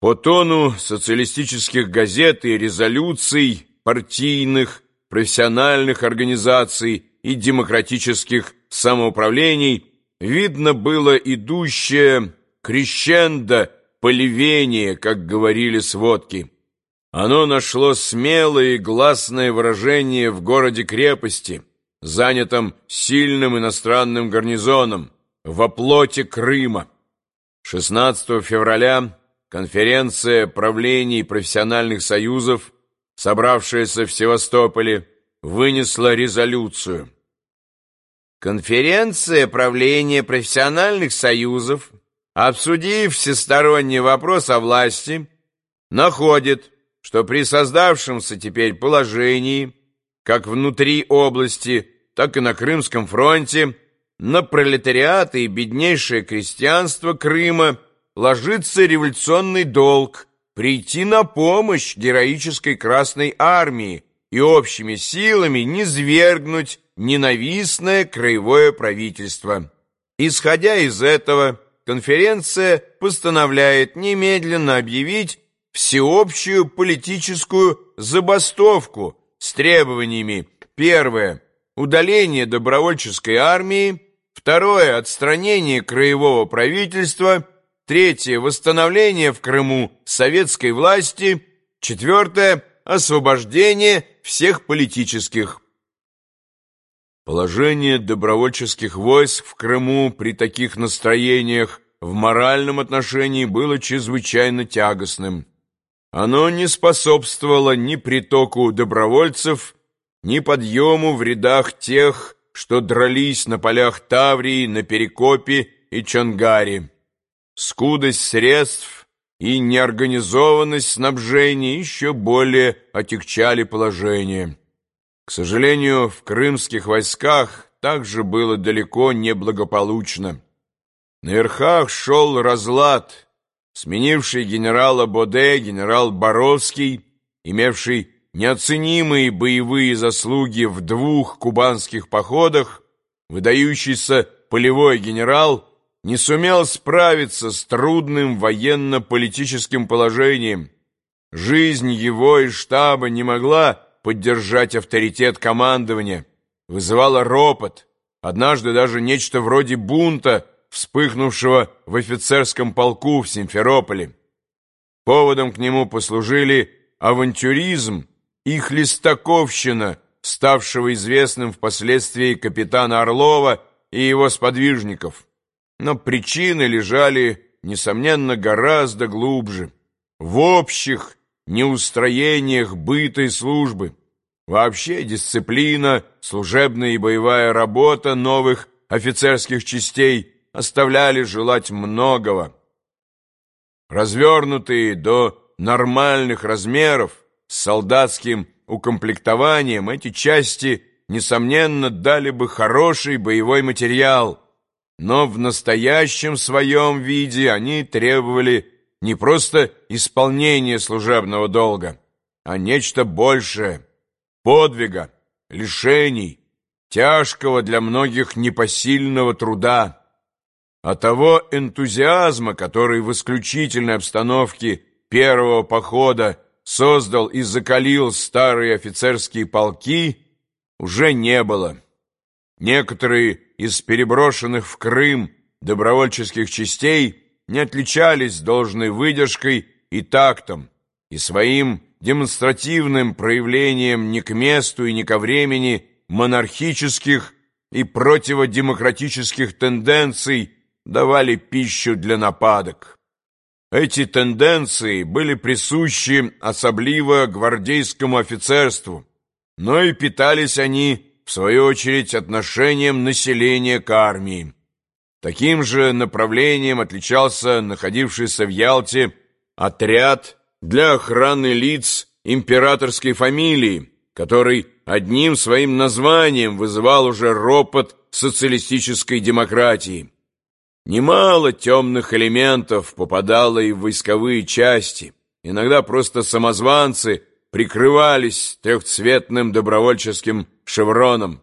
По тону социалистических газет и резолюций партийных, профессиональных организаций и демократических самоуправлений видно было идущее крещендо поливение, как говорили сводки. Оно нашло смелое и гласное выражение в городе-крепости, занятом сильным иностранным гарнизоном, в оплоте Крыма. 16 февраля конференция правлений профессиональных союзов, собравшаяся в Севастополе, вынесла резолюцию. Конференция правления профессиональных союзов, обсудив всесторонний вопрос о власти, находит, что при создавшемся теперь положении, как внутри области, так и на Крымском фронте, на пролетариат и беднейшее крестьянство Крыма ложится революционный долг прийти на помощь героической Красной Армии и общими силами низвергнуть ненавистное краевое правительство. Исходя из этого, конференция постановляет немедленно объявить всеобщую политическую забастовку с требованиями. Первое – удаление добровольческой армии, второе – отстранение краевого правительства, третье – восстановление в Крыму советской власти, четвертое – освобождение всех политических. Положение добровольческих войск в Крыму при таких настроениях в моральном отношении было чрезвычайно тягостным. Оно не способствовало ни притоку добровольцев, ни подъему в рядах тех, что дрались на полях Таврии, на Перекопе и Чангаре. Скудость средств и неорганизованность снабжения еще более отягчали положение. К сожалению, в крымских войсках также было далеко не благополучно. На верхах шел разлад – сменивший генерала Боде генерал Боровский, имевший неоценимые боевые заслуги в двух кубанских походах, выдающийся полевой генерал, не сумел справиться с трудным военно-политическим положением. Жизнь его и штаба не могла поддержать авторитет командования, вызывала ропот, однажды даже нечто вроде бунта вспыхнувшего в офицерском полку в Симферополе. Поводом к нему послужили авантюризм и хлестаковщина, ставшего известным впоследствии капитана Орлова и его сподвижников. Но причины лежали, несомненно, гораздо глубже, в общих неустроениях быта и службы. Вообще дисциплина, служебная и боевая работа новых офицерских частей – оставляли желать многого. Развернутые до нормальных размеров с солдатским укомплектованием, эти части, несомненно, дали бы хороший боевой материал, но в настоящем своем виде они требовали не просто исполнения служебного долга, а нечто большее, подвига, лишений, тяжкого для многих непосильного труда, а того энтузиазма, который в исключительной обстановке первого похода создал и закалил старые офицерские полки, уже не было. Некоторые из переброшенных в Крым добровольческих частей не отличались должной выдержкой и тактом, и своим демонстративным проявлением ни к месту и ни ко времени монархических и противодемократических тенденций давали пищу для нападок. Эти тенденции были присущи особливо гвардейскому офицерству, но и питались они, в свою очередь, отношением населения к армии. Таким же направлением отличался находившийся в Ялте отряд для охраны лиц императорской фамилии, который одним своим названием вызывал уже ропот социалистической демократии. Немало темных элементов попадало и в войсковые части. Иногда просто самозванцы прикрывались трехцветным добровольческим шевроном.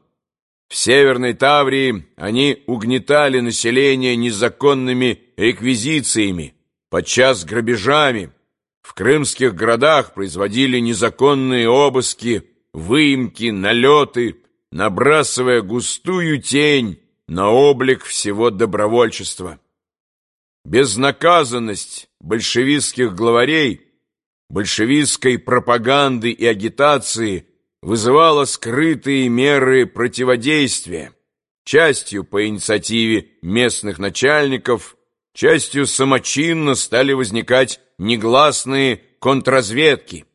В Северной Таврии они угнетали население незаконными реквизициями, подчас грабежами, В крымских городах производили незаконные обыски, выемки, налеты, набрасывая густую тень на облик всего добровольчества. Безнаказанность большевистских главарей, большевистской пропаганды и агитации вызывала скрытые меры противодействия, частью по инициативе местных начальников, частью самочинно стали возникать негласные контрразведки –